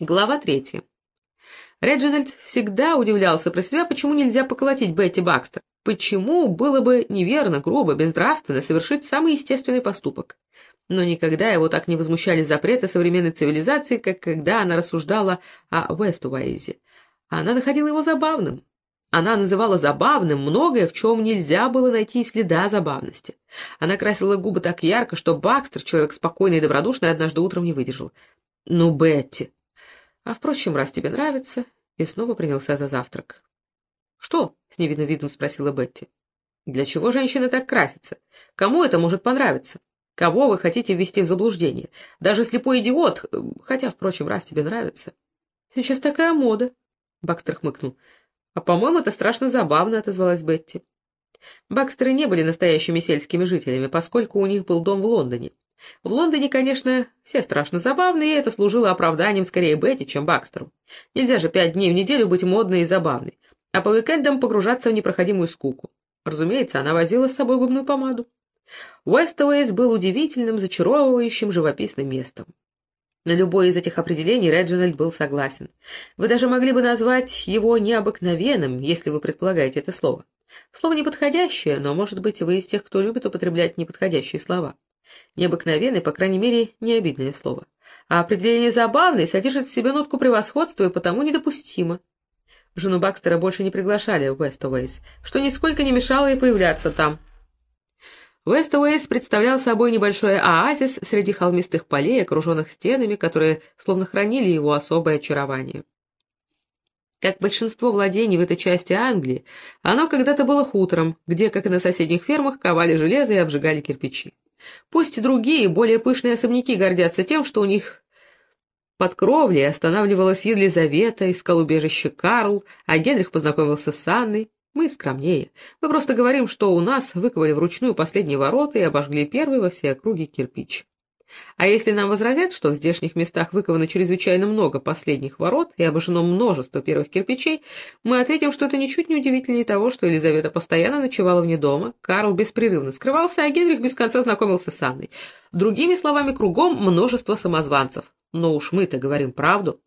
Глава третья. Реджинальд всегда удивлялся про себя, почему нельзя поколотить Бетти Бакстер. Почему было бы неверно, грубо, безнравственно совершить самый естественный поступок. Но никогда его так не возмущали запреты современной цивилизации, как когда она рассуждала о Вестуэйзе. Она находила его забавным. Она называла забавным многое, в чем нельзя было найти следа забавности. Она красила губы так ярко, что Бакстер, человек спокойный и добродушный, однажды утром не выдержал. «Ну, Бетти, а, впрочем, раз тебе нравится, и снова принялся за завтрак. «Что?» — с невидным видом спросила Бетти. «Для чего женщины так красятся? Кому это может понравиться? Кого вы хотите ввести в заблуждение? Даже слепой идиот, хотя, впрочем, раз тебе нравится». «Сейчас такая мода», — Бакстер хмыкнул. «А, по-моему, это страшно забавно», — отозвалась Бетти. Бакстеры не были настоящими сельскими жителями, поскольку у них был дом в Лондоне. В Лондоне, конечно, все страшно забавные, и это служило оправданием скорее Бетти, чем Бакстеру. Нельзя же пять дней в неделю быть модной и забавной, а по уикендам погружаться в непроходимую скуку. Разумеется, она возила с собой губную помаду. Уэстуэйс был удивительным, зачаровывающим, живописным местом. На любое из этих определений Реджинальд был согласен. Вы даже могли бы назвать его необыкновенным, если вы предполагаете это слово. Слово неподходящее, но, может быть, вы из тех, кто любит употреблять неподходящие слова. Необыкновенный, по крайней мере, не обидное слово. А определение «забавный» содержит в себе нотку превосходства и потому недопустимо. Жену Бакстера больше не приглашали в Вестуэйс, что нисколько не мешало ей появляться там. Вестуэйс представлял собой небольшой оазис среди холмистых полей, окруженных стенами, которые словно хранили его особое очарование. Как большинство владений в этой части Англии, оно когда-то было хутором, где, как и на соседних фермах, ковали железо и обжигали кирпичи. Пусть другие, более пышные особняки гордятся тем, что у них под кровлей останавливалась Елизавета, искал убежище Карл, а Генрих познакомился с Анной. Мы скромнее. Мы просто говорим, что у нас выковали вручную последние ворота и обожгли первый во всей округе кирпич. А если нам возразят, что в здешних местах выковано чрезвычайно много последних ворот и обожжено множество первых кирпичей, мы ответим, что это ничуть не удивительнее того, что Елизавета постоянно ночевала вне дома, Карл беспрерывно скрывался, а Генрих без конца знакомился с Анной. Другими словами, кругом множество самозванцев. Но уж мы-то говорим правду.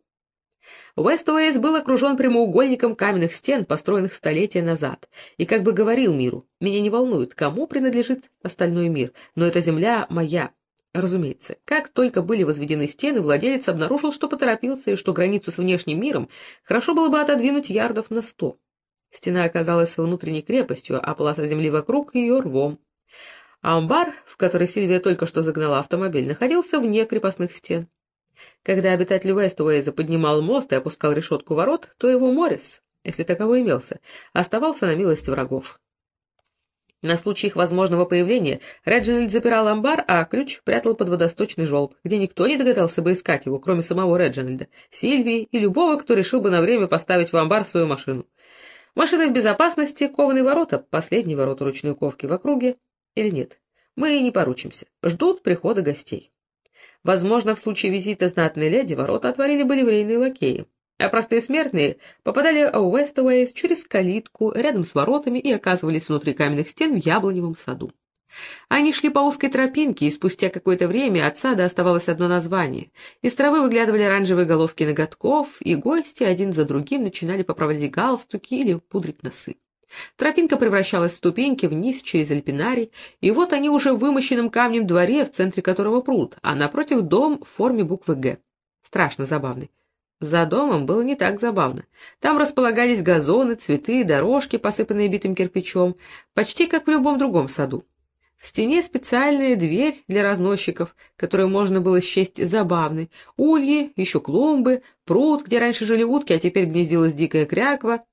Уэст-Уэйс был окружен прямоугольником каменных стен, построенных столетия назад, и как бы говорил миру, «Меня не волнует, кому принадлежит остальной мир, но эта земля моя, Разумеется, как только были возведены стены, владелец обнаружил, что поторопился и что границу с внешним миром хорошо было бы отодвинуть ярдов на сто. Стена оказалась внутренней крепостью, а полоса земли вокруг ее рвом. амбар, в который Сильвия только что загнала автомобиль, находился вне крепостных стен. Когда обитатель Вестуэйза поднимал мост и опускал решетку ворот, то его Моррис, если таковой имелся, оставался на милость врагов. На случай их возможного появления Реджинальд запирал амбар, а ключ прятал под водосточный желоб, где никто не догадался бы искать его, кроме самого Реджинальда, Сильвии и любого, кто решил бы на время поставить в амбар свою машину. Машины в безопасности, кованые ворота, последние ворота ручной ковки в округе или нет. Мы не поручимся. Ждут прихода гостей. Возможно, в случае визита знатной леди ворота отворили бы ливрейные лакеи а простые смертные попадали в Уэстуэйс через калитку рядом с воротами и оказывались внутри каменных стен в яблоневом саду. Они шли по узкой тропинке, и спустя какое-то время от сада оставалось одно название. Из травы выглядывали оранжевые головки ноготков, и гости один за другим начинали поправлять галстуки или пудрить носы. Тропинка превращалась в ступеньки вниз через альпинарий, и вот они уже в вымощенном камнем дворе, в центре которого пруд, а напротив дом в форме буквы «Г». Страшно забавный. За домом было не так забавно. Там располагались газоны, цветы, дорожки, посыпанные битым кирпичом, почти как в любом другом саду. В стене специальная дверь для разносчиков, которую можно было счесть забавной, ульи, еще клумбы, пруд, где раньше жили утки, а теперь гнездилась дикая кряква.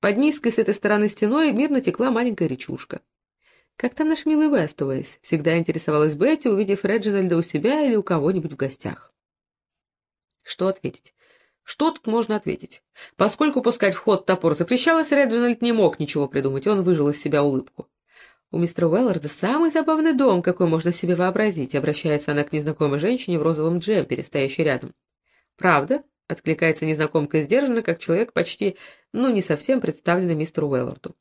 Под низкой с этой стороны стеной мирно текла маленькая речушка. «Как там наш милый Вестуэйс?» — всегда интересовалась Бетти, увидев Реджинальда у себя или у кого-нибудь в гостях. Что ответить? Что тут можно ответить? Поскольку пускать в ход топор запрещалось, Реджинальд не мог ничего придумать, он выжил из себя улыбку. «У мистера Уэлларда самый забавный дом, какой можно себе вообразить», — обращается она к незнакомой женщине в розовом джемпере, стоящей рядом. «Правда?» — откликается незнакомка сдержанно, как человек почти, ну, не совсем представленный мистеру Уэлларду.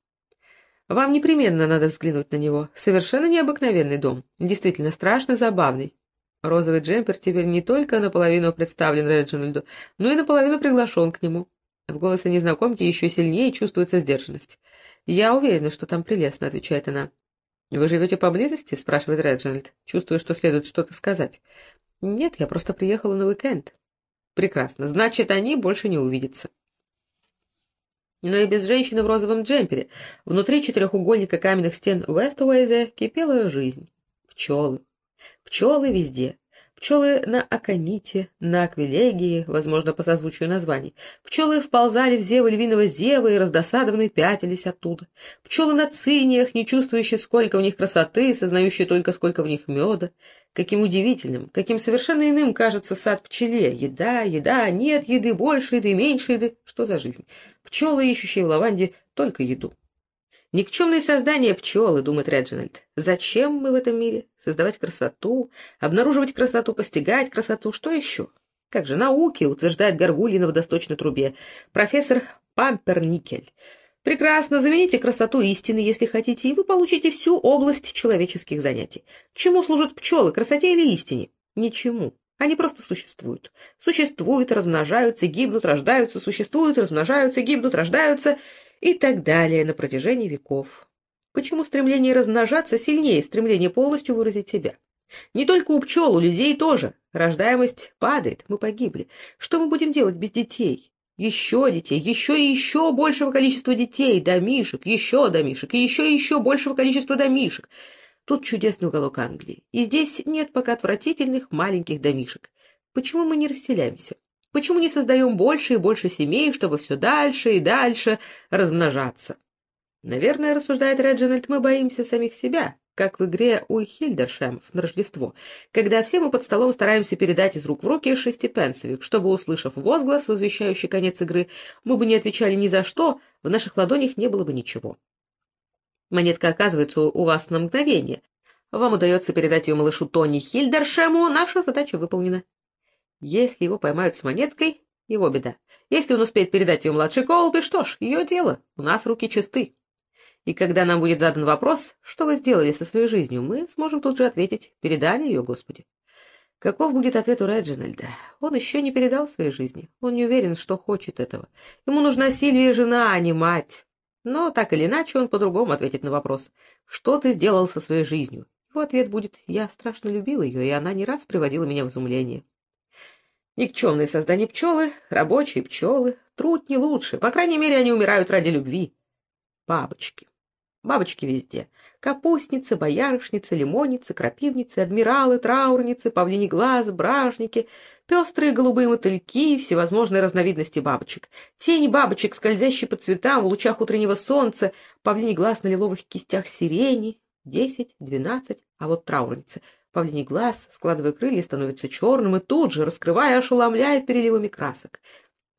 «Вам непременно надо взглянуть на него. Совершенно необыкновенный дом. Действительно страшно забавный. Розовый джемпер теперь не только наполовину представлен Реджинальду, но и наполовину приглашен к нему. В голосе незнакомки еще сильнее чувствуется сдержанность. «Я уверена, что там прелестно», — отвечает она. «Вы живете поблизости?» — спрашивает Реджинальд, чувствуя, что следует что-то сказать. «Нет, я просто приехала на уикенд». «Прекрасно. Значит, они больше не увидятся». Но и без женщины в розовом джемпере внутри четырехугольника каменных стен Уэст-Уэйзе кипела жизнь. Пчелы. Пчелы везде. Пчелы на Аконите, на Аквилегии, возможно, по созвучию названий. Пчелы вползали в зевы львиного зева и раздосадованные пятились оттуда. Пчелы на циниях, не чувствующие, сколько в них красоты, сознающие только, сколько в них меда. Каким удивительным, каким совершенно иным кажется сад пчеле. Еда, еда, нет еды, больше еды, меньше еды. Что за жизнь? Пчелы, ищущие в лаванде только еду. Никчемные создания пчелы, думает Реджинальд. Зачем мы в этом мире? Создавать красоту, обнаруживать красоту, постигать красоту, что еще? Как же науки, утверждает Горгулья на водосточной трубе. Профессор Памперникель. Прекрасно, замените красоту истины, если хотите, и вы получите всю область человеческих занятий. Чему служат пчелы, красоте или истине? Ничему. Они просто существуют. Существуют, размножаются, гибнут, рождаются, существуют, размножаются, гибнут, рождаются и так далее на протяжении веков. Почему стремление размножаться сильнее стремления полностью выразить себя? Не только у пчел, у людей тоже. Рождаемость падает, мы погибли. Что мы будем делать без детей? Еще детей, еще и еще большего количества детей, домишек, еще домишек, и еще и еще большего количества домишек. Тут чудесный уголок Англии, и здесь нет пока отвратительных маленьких домишек. Почему мы не расселяемся? Почему не создаем больше и больше семей, чтобы все дальше и дальше размножаться? Наверное, рассуждает Реджинальд, мы боимся самих себя, как в игре у Хильдершемов на Рождество, когда все мы под столом стараемся передать из рук в руки шестипенсовик, чтобы, услышав возглас, возвещающий конец игры, мы бы не отвечали ни за что, в наших ладонях не было бы ничего. Монетка оказывается у вас на мгновение. Вам удается передать ее малышу Тони Хильдершему, наша задача выполнена. Если его поймают с монеткой, его беда. Если он успеет передать ее младшей Колби, что ж, ее дело, у нас руки чисты. И когда нам будет задан вопрос, что вы сделали со своей жизнью, мы сможем тут же ответить, передали ее Господи. Каков будет ответ у Реджинальда? Он еще не передал своей жизни. Он не уверен, что хочет этого. Ему нужна Сильвия жена, а не мать. Но так или иначе он по-другому ответит на вопрос. Что ты сделал со своей жизнью? Его ответ будет «Я страшно любил ее, и она не раз приводила меня в изумление». Никчемные создания пчелы, рабочие пчелы, труд не лучше, по крайней мере, они умирают ради любви. Бабочки. Бабочки везде. Капустницы, боярышницы, лимонницы, крапивницы, адмиралы, траурницы, павлиний глаз, бражники, пестрые голубые мотыльки, всевозможные разновидности бабочек. Тени бабочек, скользящие по цветам в лучах утреннего солнца, павлиний глаз на лиловых кистях сирени. Десять, двенадцать, а вот траурницы — Павлиний глаз, складывая крылья, становится черным и тут же, раскрывая, ошеломляет переливами красок.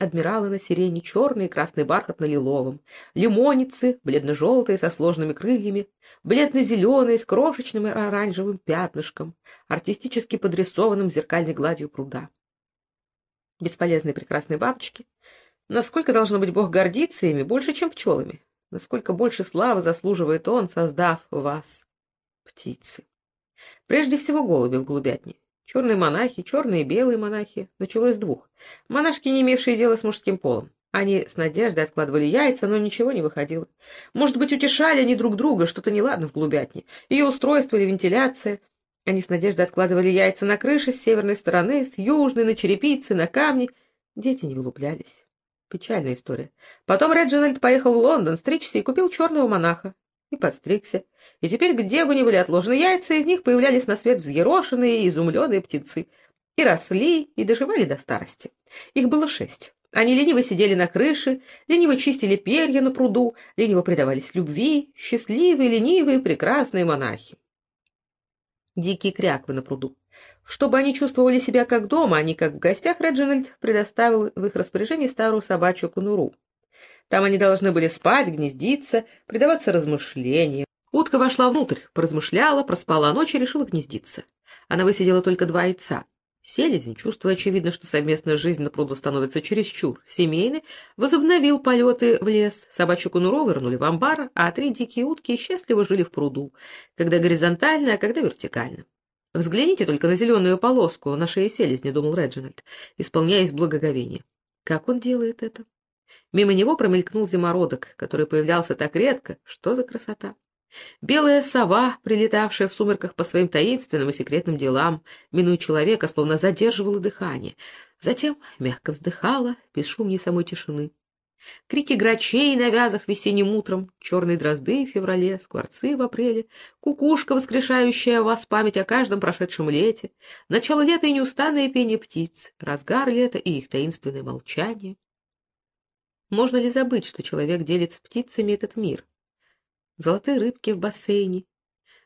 Адмиралы на сирене черный и красный бархат на лиловом, лимоницы, бледно-желтые со сложными крыльями, бледно-зеленые с крошечным оранжевым пятнышком, артистически подрисованным зеркальной гладью пруда. Бесполезные прекрасные бабочки. Насколько, должно быть, Бог гордиться ими больше, чем пчелами? Насколько больше славы заслуживает Он, создав вас, птицы? Прежде всего голуби в голубятне. Черные монахи, черные и белые монахи. Началось с двух. Монашки, не имевшие дела с мужским полом. Они с надеждой откладывали яйца, но ничего не выходило. Может быть, утешали они друг друга, что-то неладно в голубятне. Ее устройство или вентиляция. Они с надеждой откладывали яйца на крыше с северной стороны, с южной, на черепице, на камни. Дети не вылуплялись. Печальная история. Потом Реджинальд поехал в Лондон стричься и купил черного монаха и подстригся. И теперь, где бы ни были отложены яйца, из них появлялись на свет взъерошенные и изумленные птенцы. И росли, и доживали до старости. Их было шесть. Они лениво сидели на крыше, лениво чистили перья на пруду, лениво предавались любви, счастливые, ленивые, прекрасные монахи. Дикие кряквы на пруду. Чтобы они чувствовали себя как дома, а не как в гостях, Реджинальд предоставил в их распоряжение старую собачью конуру. Там они должны были спать, гнездиться, предаваться размышлениям. Утка вошла внутрь, поразмышляла, проспала ночь и решила гнездиться. Она высидела только два яйца. Селезень, чувствуя, очевидно, что совместная жизнь на пруду становится чересчур семейной, возобновил полеты в лес. Собачью конуру вернули в амбар, а три дикие утки счастливо жили в пруду, когда горизонтально, а когда вертикально. Взгляните только на зеленую полоску на шее селезни, — думал Реджинальд, исполняясь благоговения. Как он делает это? Мимо него промелькнул зимородок, который появлялся так редко. Что за красота! Белая сова, прилетавшая в сумерках по своим таинственным и секретным делам, минуя человека, словно задерживала дыхание. Затем мягко вздыхала, без шумней самой тишины. Крики грачей на вязах весенним утром, черные дрозды в феврале, скворцы в апреле, кукушка, воскрешающая в вас память о каждом прошедшем лете, начало лета и неустанное пение птиц, разгар лета и их таинственное молчание. Можно ли забыть, что человек делит с птицами этот мир? Золотые рыбки в бассейне,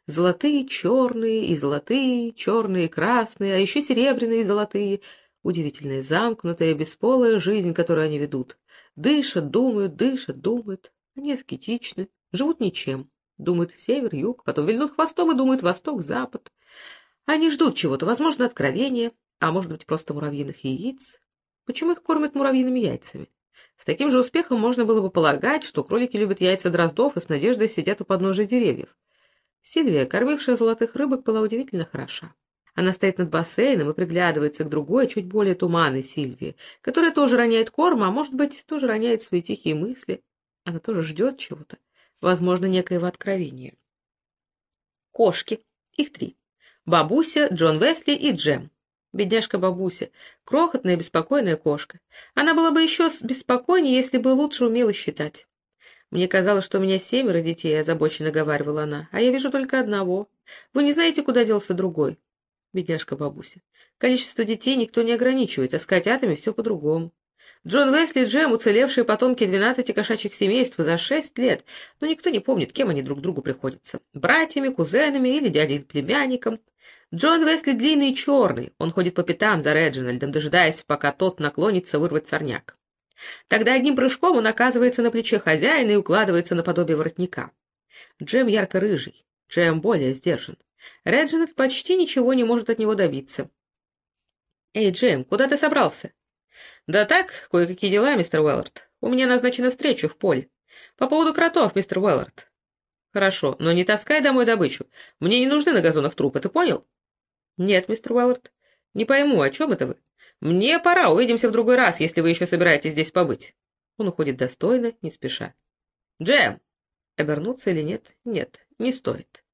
золотые черные и золотые, черные и красные, а еще серебряные и золотые, удивительная замкнутая, бесполая жизнь, которую они ведут. Дышат, думают, дышат, думают. Они аскетичны, живут ничем. Думают север, юг, потом вильнут хвостом и думают восток, запад. Они ждут чего-то, возможно, откровения, а может быть, просто муравьиных яиц. Почему их кормят муравьиными яйцами? С таким же успехом можно было бы полагать, что кролики любят яйца дроздов и с надеждой сидят у подножия деревьев. Сильвия, кормившая золотых рыбок, была удивительно хороша. Она стоит над бассейном и приглядывается к другой, чуть более туманной Сильвии, которая тоже роняет корм, а может быть, тоже роняет свои тихие мысли. Она тоже ждет чего-то, возможно, некоего откровения. Кошки. Их три. Бабуся, Джон Весли и Джем. Бедняжка бабуся. Крохотная беспокойная кошка. Она была бы еще беспокойнее, если бы лучше умела считать. Мне казалось, что у меня семеро детей, озабоченно говаривала она, а я вижу только одного. Вы не знаете, куда делся другой? бедняжка бабуся. Количество детей никто не ограничивает, а с котятами все по-другому. Джон Весли и Джем — уцелевшие потомки двенадцати кошачьих семейств за шесть лет, но никто не помнит, кем они друг другу приходятся — братьями, кузенами или дядей-племянником. Джон Весли длинный и черный, он ходит по пятам за Реджинальдом, дожидаясь, пока тот наклонится вырвать сорняк. Тогда одним прыжком он оказывается на плече хозяина и укладывается наподобие воротника. Джем ярко-рыжий, Джем более сдержан. Реджинальд почти ничего не может от него добиться. «Эй, Джейм, куда ты собрался?» «Да так, кое-какие дела, мистер Уэллард. У меня назначена встреча в поле. По поводу кротов, мистер Уэллард». «Хорошо, но не таскай домой добычу. Мне не нужны на газонах трупы, ты понял?» «Нет, мистер Уэллард. Не пойму, о чем это вы?» «Мне пора, увидимся в другой раз, если вы еще собираетесь здесь побыть». Он уходит достойно, не спеша. «Джем!» Обернуться или нет? Нет, не стоит.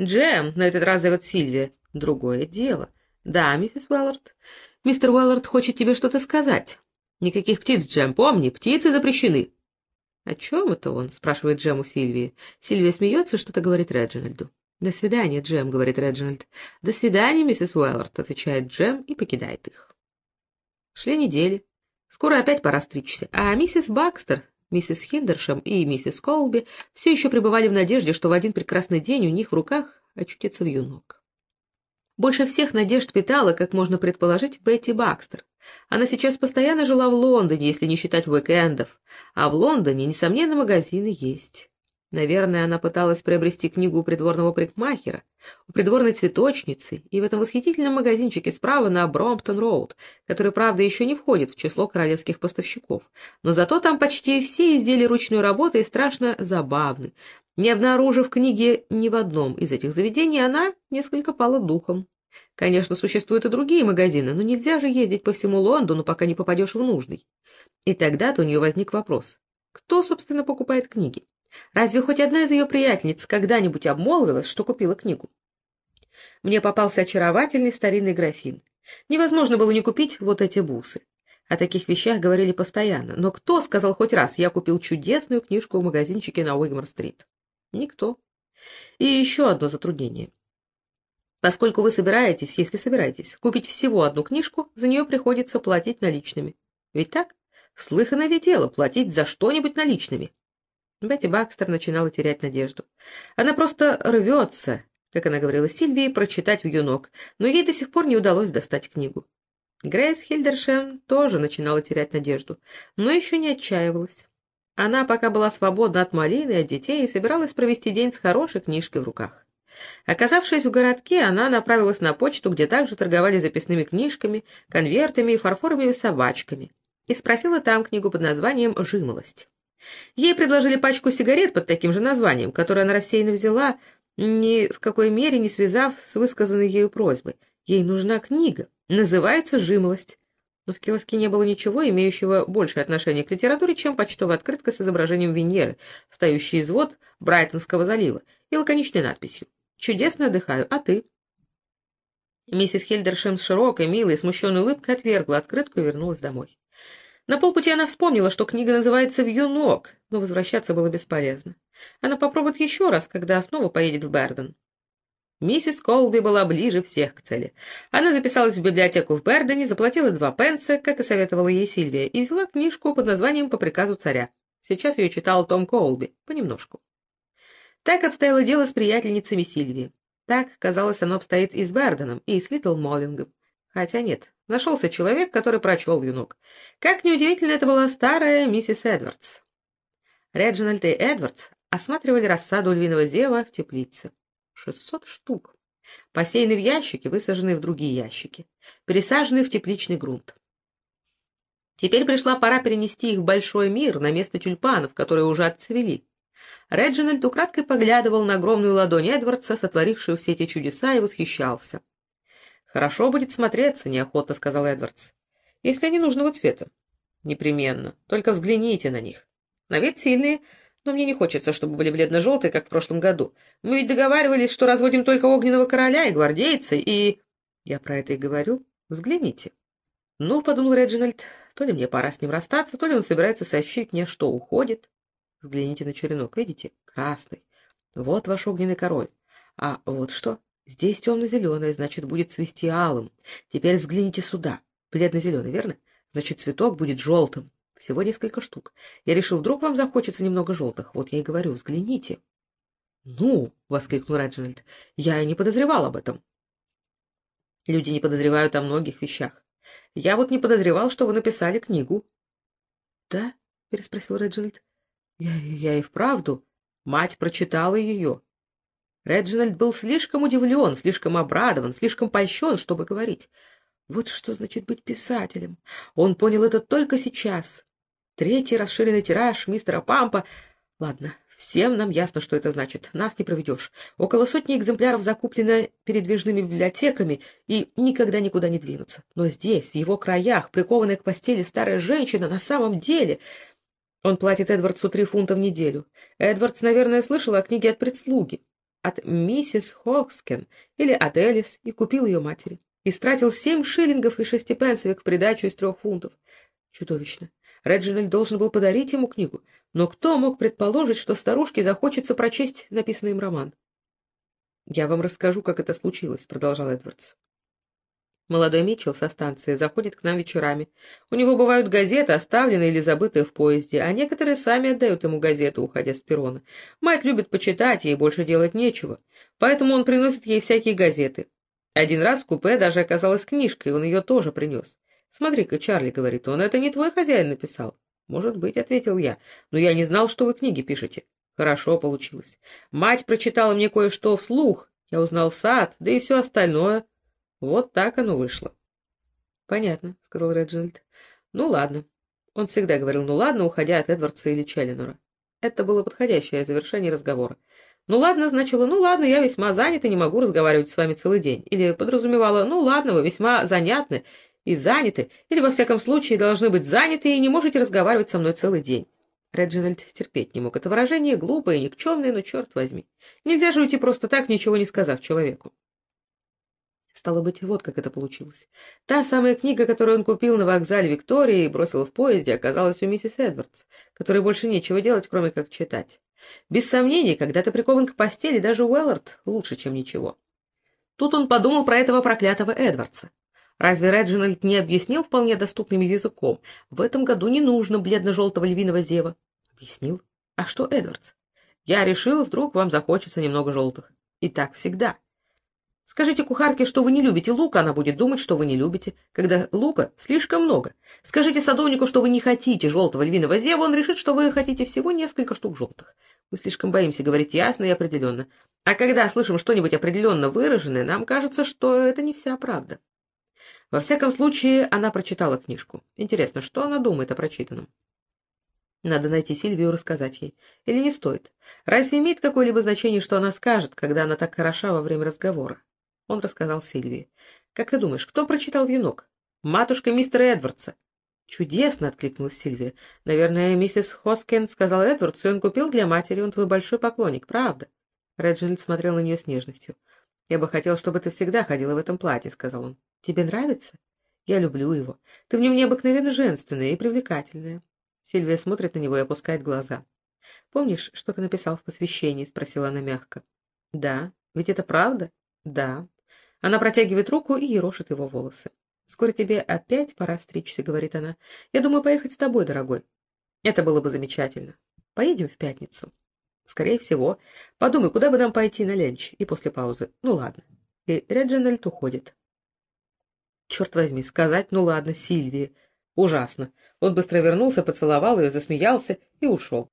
«Джем!» — на этот раз зовет Сильвия. «Другое дело». «Да, миссис Уэллард. Мистер Уэллард хочет тебе что-то сказать». «Никаких птиц, Джем, помни, птицы запрещены». «О чем это он?» — спрашивает Джем у Сильвии. Сильвия смеется, что-то говорит Реджинальду. «До свидания, Джем», — говорит Реджинальд. «До свидания, миссис Уэллард», — отвечает Джем и покидает их. Шли недели. Скоро опять пора стричься, а миссис Бакстер Миссис Хиндершем и миссис Колби все еще пребывали в надежде, что в один прекрасный день у них в руках очутится вьюнок. Больше всех надежд питала, как можно предположить, Бетти Бакстер. Она сейчас постоянно жила в Лондоне, если не считать уикендов, а в Лондоне, несомненно, магазины есть. Наверное, она пыталась приобрести книгу у придворного парикмахера, у придворной цветочницы и в этом восхитительном магазинчике справа на Бромптон-Роуд, который, правда, еще не входит в число королевских поставщиков. Но зато там почти все изделия ручной работы и страшно забавны. Не обнаружив книги ни в одном из этих заведений, она несколько пала духом. Конечно, существуют и другие магазины, но нельзя же ездить по всему Лондону, пока не попадешь в нужный. И тогда-то у нее возник вопрос. Кто, собственно, покупает книги? Разве хоть одна из ее приятельниц когда-нибудь обмолвилась, что купила книгу? Мне попался очаровательный старинный графин. Невозможно было не купить вот эти бусы. О таких вещах говорили постоянно, но кто сказал хоть раз, я купил чудесную книжку в магазинчике на Уигмар-стрит? Никто. И еще одно затруднение. Поскольку вы собираетесь, если собираетесь, купить всего одну книжку, за нее приходится платить наличными. Ведь так? Слыхано ли дело платить за что-нибудь наличными? Бетти Бакстер начинала терять надежду. Она просто рвется, как она говорила Сильвии, прочитать в юнок, но ей до сих пор не удалось достать книгу. Грейс Хильдершем тоже начинала терять надежду, но еще не отчаивалась. Она пока была свободна от малины и от детей и собиралась провести день с хорошей книжкой в руках. Оказавшись в городке, она направилась на почту, где также торговали записными книжками, конвертами и фарфоровыми собачками, и спросила там книгу под названием «Жимолость». Ей предложили пачку сигарет под таким же названием, которую она рассеянно взяла, ни в какой мере не связав с высказанной ею просьбой. Ей нужна книга. Называется «Жимолость». Но в киоске не было ничего, имеющего большее отношение к литературе, чем почтовая открытка с изображением Венеры, встающей из вод Брайтонского залива, и лаконичной надписью «Чудесно отдыхаю, а ты?» Миссис Хильдершем с широкой, милой, смущенной улыбкой отвергла открытку и вернулась домой. На полпути она вспомнила, что книга называется «Вьюнок», но возвращаться было бесполезно. Она попробует еще раз, когда снова поедет в Берден. Миссис Колби была ближе всех к цели. Она записалась в библиотеку в Бердене, заплатила два пенса, как и советовала ей Сильвия, и взяла книжку под названием «По приказу царя». Сейчас ее читал Том Колби, понемножку. Так обстояло дело с приятельницами Сильвии. Так, казалось, оно обстоит и с Берденом, и с Литл Моллингом. Хотя нет, нашелся человек, который прочел юнок. Как неудивительно, это была старая миссис Эдвардс. Реджинальд и Эдвардс осматривали рассаду львиного зева в теплице. Шестьсот штук. Посеяны в ящики, высаженные в другие ящики, пересажены в тепличный грунт. Теперь пришла пора перенести их в большой мир, на место тюльпанов, которые уже отцвели. Реджинальд украдкой поглядывал на огромную ладонь Эдвардса, сотворившую все эти чудеса, и восхищался. «Хорошо будет смотреться», — неохотно сказал Эдвардс. «Если они нужного цвета». «Непременно. Только взгляните на них. На вид сильные, но мне не хочется, чтобы были бледно-желтые, как в прошлом году. Мы ведь договаривались, что разводим только огненного короля и гвардейца, и... Я про это и говорю. Взгляните». «Ну, — подумал Реджинальд, — то ли мне пора с ним расстаться, то ли он собирается сообщить мне, что уходит. Взгляните на черенок, видите? Красный. Вот ваш огненный король. А вот что? Здесь темно-зеленое, значит, будет цвести алым. Теперь взгляните сюда. Бледно-зеленый, верно? Значит, цветок будет желтым. Всего несколько штук. Я решил, вдруг вам захочется немного желтых. Вот я и говорю, взгляните. — Ну, — воскликнул Реджинальд, — я и не подозревал об этом. Люди не подозревают о многих вещах. Я вот не подозревал, что вы написали книгу. — Да? — переспросил Реджинальд. — Я, и вправду. Мать прочитала ее. Реджинальд был слишком удивлен, слишком обрадован, слишком польщен, чтобы говорить. Вот что значит быть писателем. Он понял это только сейчас. Третий расширенный тираж мистера Пампа. Ладно, всем нам ясно, что это значит. Нас не проведешь. Около сотни экземпляров закуплено передвижными библиотеками и никогда никуда не двинутся. Но здесь, в его краях, прикованная к постели старая женщина, на самом деле... Он платит Эдвардсу три фунта в неделю. Эдвардс, наверное, слышал о книге от прислуги от миссис Хокскен или от Элис и купил ее матери. Истратил семь шиллингов и шести пенсовик в придачу из трех фунтов. Чудовищно. Реджинальд должен был подарить ему книгу, но кто мог предположить, что старушке захочется прочесть написанный им роман? — Я вам расскажу, как это случилось, — продолжал Эдвардс. Молодой Митчелл со станции заходит к нам вечерами. У него бывают газеты, оставленные или забытые в поезде, а некоторые сами отдают ему газету, уходя с перрона. Мать любит почитать, ей больше делать нечего, поэтому он приносит ей всякие газеты. Один раз в купе даже оказалась книжка, и он ее тоже принес. «Смотри-ка, Чарли», — говорит он, — «это не твой хозяин написал?» «Может быть», — ответил я, — «но я не знал, что вы книги пишете». Хорошо получилось. Мать прочитала мне кое-что вслух, я узнал сад, да и все остальное. Вот так оно вышло. — Понятно, — сказал Реджинальд. — Ну, ладно. Он всегда говорил «ну ладно», уходя от Эдвардса или Челленора. Это было подходящее завершение разговора. «Ну ладно» значило «ну ладно, я весьма занят и не могу разговаривать с вами целый день». Или подразумевало «ну ладно, вы весьма занятны и заняты, или во всяком случае должны быть заняты и не можете разговаривать со мной целый день». Реджинальд терпеть не мог это выражение, глупое и никчемное, но черт возьми. Нельзя же уйти просто так, ничего не сказав человеку. Стало быть, вот как это получилось. Та самая книга, которую он купил на вокзале Виктории и бросил в поезде, оказалась у миссис Эдвардс, которой больше нечего делать, кроме как читать. Без сомнений, когда ты прикован к постели, даже Уэллард лучше, чем ничего. Тут он подумал про этого проклятого Эдвардса. Разве Реджинальд не объяснил вполне доступным языком? В этом году не нужно бледно-желтого львиного зева. Объяснил. А что Эдвардс? Я решил, вдруг вам захочется немного желтых. И так всегда. Скажите кухарке, что вы не любите лука, она будет думать, что вы не любите, когда лука слишком много. Скажите садовнику, что вы не хотите желтого львиного зева, он решит, что вы хотите всего несколько штук желтых. Мы слишком боимся говорить ясно и определенно. А когда слышим что-нибудь определенно выраженное, нам кажется, что это не вся правда. Во всяком случае, она прочитала книжку. Интересно, что она думает о прочитанном? Надо найти Сильвию и рассказать ей. Или не стоит? Разве имеет какое-либо значение, что она скажет, когда она так хороша во время разговора? Он рассказал Сильвии. «Как ты думаешь, кто прочитал «Вьюнок»?» «Матушка мистера Эдвардса». «Чудесно!» — откликнулась Сильвия. «Наверное, миссис Хоскен сказал Эдвардсу, и он купил для матери, он твой большой поклонник, правда?» Реджинальд смотрел на нее с нежностью. «Я бы хотел, чтобы ты всегда ходила в этом платье», — сказал он. «Тебе нравится?» «Я люблю его. Ты в нем необыкновенно женственная и привлекательная». Сильвия смотрит на него и опускает глаза. «Помнишь, что ты написал в посвящении?» — спросила она мягко. «Да. Ведь это правда?» «Да». Она протягивает руку и ерошит его волосы. «Скоро тебе опять пора стричься», — говорит она. «Я думаю поехать с тобой, дорогой». «Это было бы замечательно. Поедем в пятницу». «Скорее всего. Подумай, куда бы нам пойти на ленч?» И после паузы. «Ну ладно». И Реджинальд уходит. Черт возьми, сказать «ну ладно» Сильвии. Ужасно. Он быстро вернулся, поцеловал ее, засмеялся и ушел.